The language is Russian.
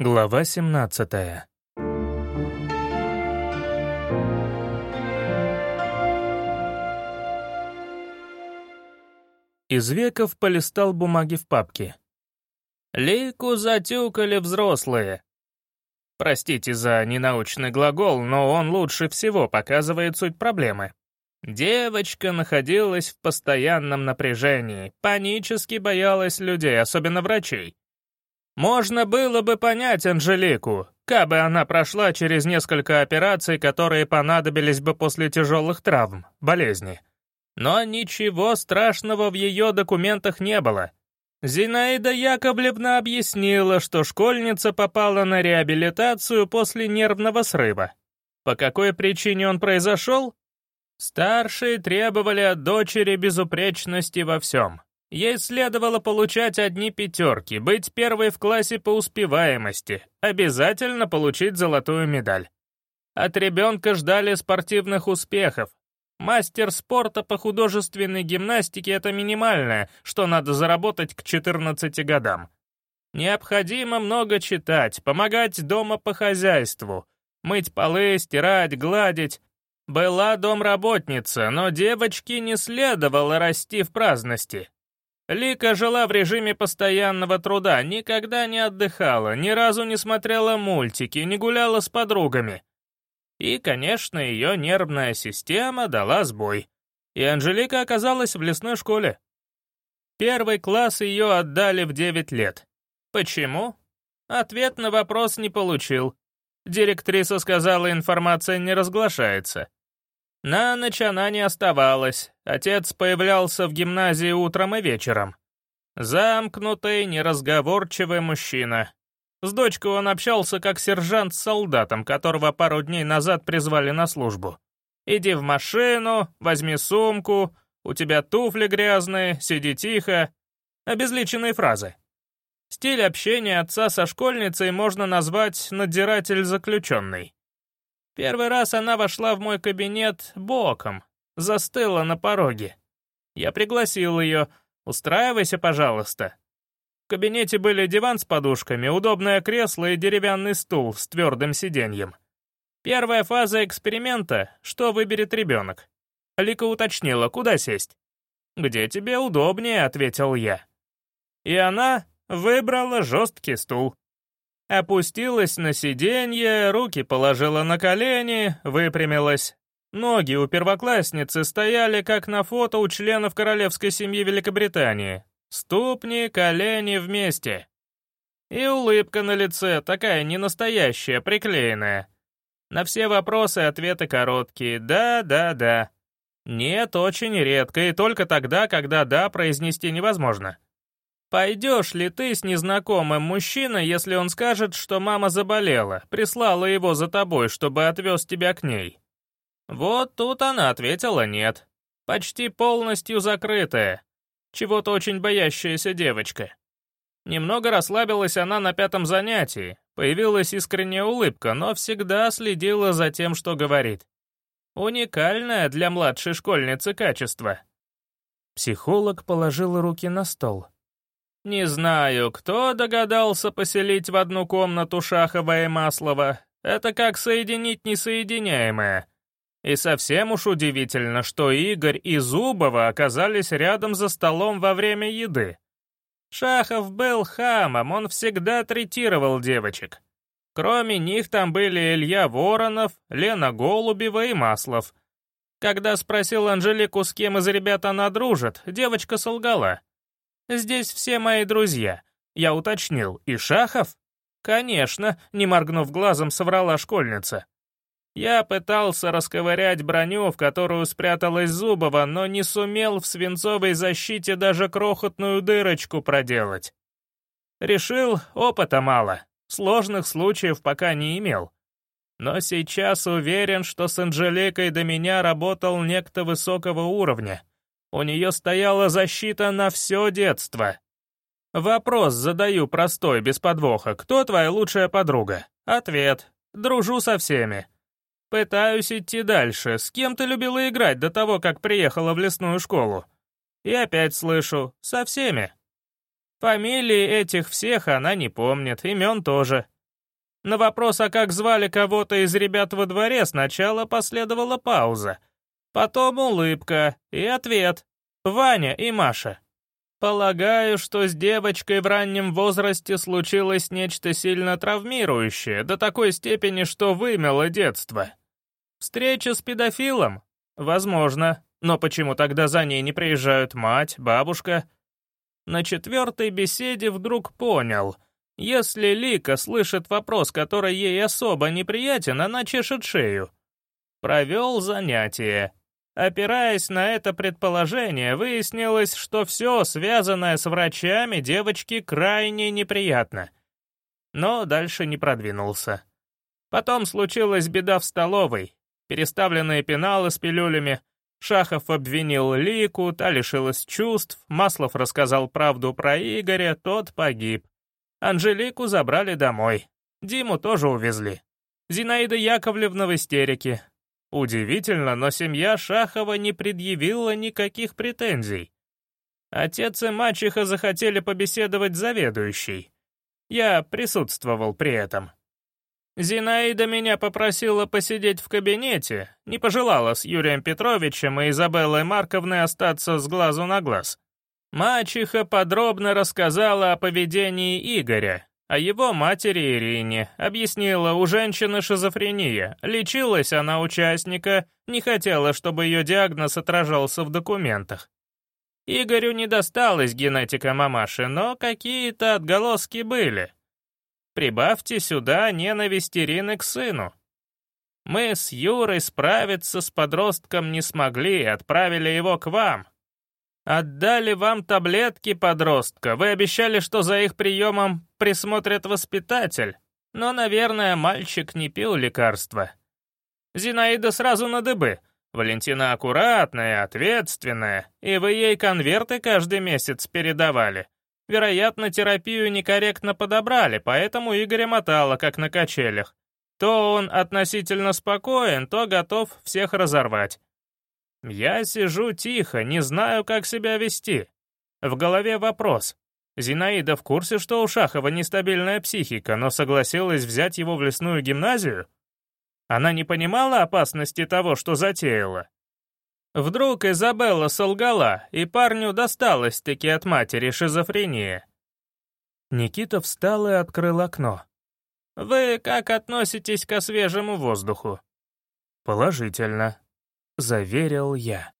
Глава 17 Из веков полистал бумаги в папке. «Лику затюкали взрослые». Простите за ненаучный глагол, но он лучше всего показывает суть проблемы. Девочка находилась в постоянном напряжении, панически боялась людей, особенно врачей. Можно было бы понять Анжелику, кабы она прошла через несколько операций, которые понадобились бы после тяжелых травм, болезни. Но ничего страшного в ее документах не было. Зинаида Яковлевна объяснила, что школьница попала на реабилитацию после нервного срыва. По какой причине он произошел? Старшие требовали от дочери безупречности во всем. Ей следовало получать одни пятерки, быть первой в классе по успеваемости, обязательно получить золотую медаль. От ребенка ждали спортивных успехов, Мастер спорта по художественной гимнастике — это минимальное, что надо заработать к 14 годам. Необходимо много читать, помогать дома по хозяйству, мыть полы, стирать, гладить. Была домработница, но девочке не следовало расти в праздности. Лика жила в режиме постоянного труда, никогда не отдыхала, ни разу не смотрела мультики, не гуляла с подругами. И, конечно, ее нервная система дала сбой. И Анжелика оказалась в лесной школе. Первый класс ее отдали в 9 лет. Почему? Ответ на вопрос не получил. Директриса сказала, информация не разглашается. На ночь она не оставалась. Отец появлялся в гимназии утром и вечером. Замкнутый, неразговорчивый мужчина. С дочкой он общался как сержант с солдатом, которого пару дней назад призвали на службу. «Иди в машину, возьми сумку, у тебя туфли грязные, сиди тихо». Обезличенные фразы. Стиль общения отца со школьницей можно назвать «надзиратель заключенный». Первый раз она вошла в мой кабинет боком, застыла на пороге. Я пригласил ее «Устраивайся, пожалуйста». В кабинете были диван с подушками, удобное кресло и деревянный стул с твердым сиденьем. Первая фаза эксперимента — что выберет ребенок. Лика уточнила, куда сесть. «Где тебе удобнее», — ответил я. И она выбрала жесткий стул. Опустилась на сиденье, руки положила на колени, выпрямилась. Ноги у первоклассницы стояли, как на фото у членов королевской семьи Великобритании, Ступни, колени вместе. И улыбка на лице, такая ненастоящая, приклеенная. На все вопросы ответы короткие «да, да, да». Нет, очень редко, и только тогда, когда «да» произнести невозможно. Пойдешь ли ты с незнакомым мужчиной, если он скажет, что мама заболела, прислала его за тобой, чтобы отвез тебя к ней? Вот тут она ответила «нет». Почти полностью закрытая, чего-то очень боящаяся девочка. Немного расслабилась она на пятом занятии, появилась искренняя улыбка, но всегда следила за тем, что говорит. Уникальное для младшей школьницы качество. Психолог положил руки на стол. «Не знаю, кто догадался поселить в одну комнату Шахова и Маслова. Это как соединить несоединяемое. И совсем уж удивительно, что Игорь и Зубова оказались рядом за столом во время еды. Шахов был хамом, он всегда третировал девочек. Кроме них там были Илья Воронов, Лена Голубева и Маслов. Когда спросил Анжелику, с кем из ребят она дружит, девочка солгала. «Здесь все мои друзья». Я уточнил, и Шахов? Конечно, не моргнув глазом, соврала школьница. Я пытался расковырять броню, в которую спряталась Зубова, но не сумел в свинцовой защите даже крохотную дырочку проделать. Решил, опыта мало, сложных случаев пока не имел. Но сейчас уверен, что с Анжеликой до меня работал некто высокого уровня. У нее стояла защита на все детство. Вопрос задаю простой, без подвоха. Кто твоя лучшая подруга? Ответ. Дружу со всеми. Пытаюсь идти дальше. С кем ты любила играть до того, как приехала в лесную школу? И опять слышу, со всеми. Фамилии этих всех она не помнит, имен тоже. На вопрос, а как звали кого-то из ребят во дворе, сначала последовала пауза. Потом улыбка и ответ. Ваня и Маша. Полагаю, что с девочкой в раннем возрасте случилось нечто сильно травмирующее, до такой степени, что вымело детство. Встреча с педофилом? Возможно. Но почему тогда за ней не приезжают мать, бабушка? На четвертой беседе вдруг понял. Если Лика слышит вопрос, который ей особо неприятен, она чешет шею. Провел занятие. Опираясь на это предположение, выяснилось, что все, связанное с врачами, девочке крайне неприятно. Но дальше не продвинулся. Потом случилась беда в столовой. Переставленные пеналы с пилюлями. Шахов обвинил Лику, та лишилась чувств, Маслов рассказал правду про Игоря, тот погиб. Анжелику забрали домой. Диму тоже увезли. Зинаида Яковлевна в истерике. Удивительно, но семья Шахова не предъявила никаких претензий. Отец и мачеха захотели побеседовать с заведующей. Я присутствовал при этом. Зинаида меня попросила посидеть в кабинете, не пожелала с Юрием Петровичем и Изабеллой Марковной остаться с глазу на глаз. Мачеха подробно рассказала о поведении Игоря, о его матери Ирине, объяснила, у женщины шизофрения, лечилась она участника, не хотела, чтобы ее диагноз отражался в документах. Игорю не досталась генетика мамаши, но какие-то отголоски были. Прибавьте сюда ненависть Ирины к сыну. Мы с Юрой справиться с подростком не смогли и отправили его к вам, Отдали вам таблетки подростка. Вы обещали, что за их приемом присмотрит воспитатель. Но, наверное, мальчик не пил лекарства. Зинаида сразу на дыбы. Валентина аккуратная, ответственная, и вы ей конверты каждый месяц передавали. Вероятно, терапию некорректно подобрали, поэтому Игоря мотало, как на качелях. То он относительно спокоен, то готов всех разорвать. Я сижу тихо, не знаю, как себя вести. В голове вопрос. Зинаида в курсе, что у Шахова нестабильная психика, но согласилась взять его в лесную гимназию? Она не понимала опасности того, что затеяла? Вдруг Изабелла солгала, и парню досталось-таки от матери шизофрения. Никита встал и открыл окно. «Вы как относитесь ко свежему воздуху?» «Положительно», — заверил я.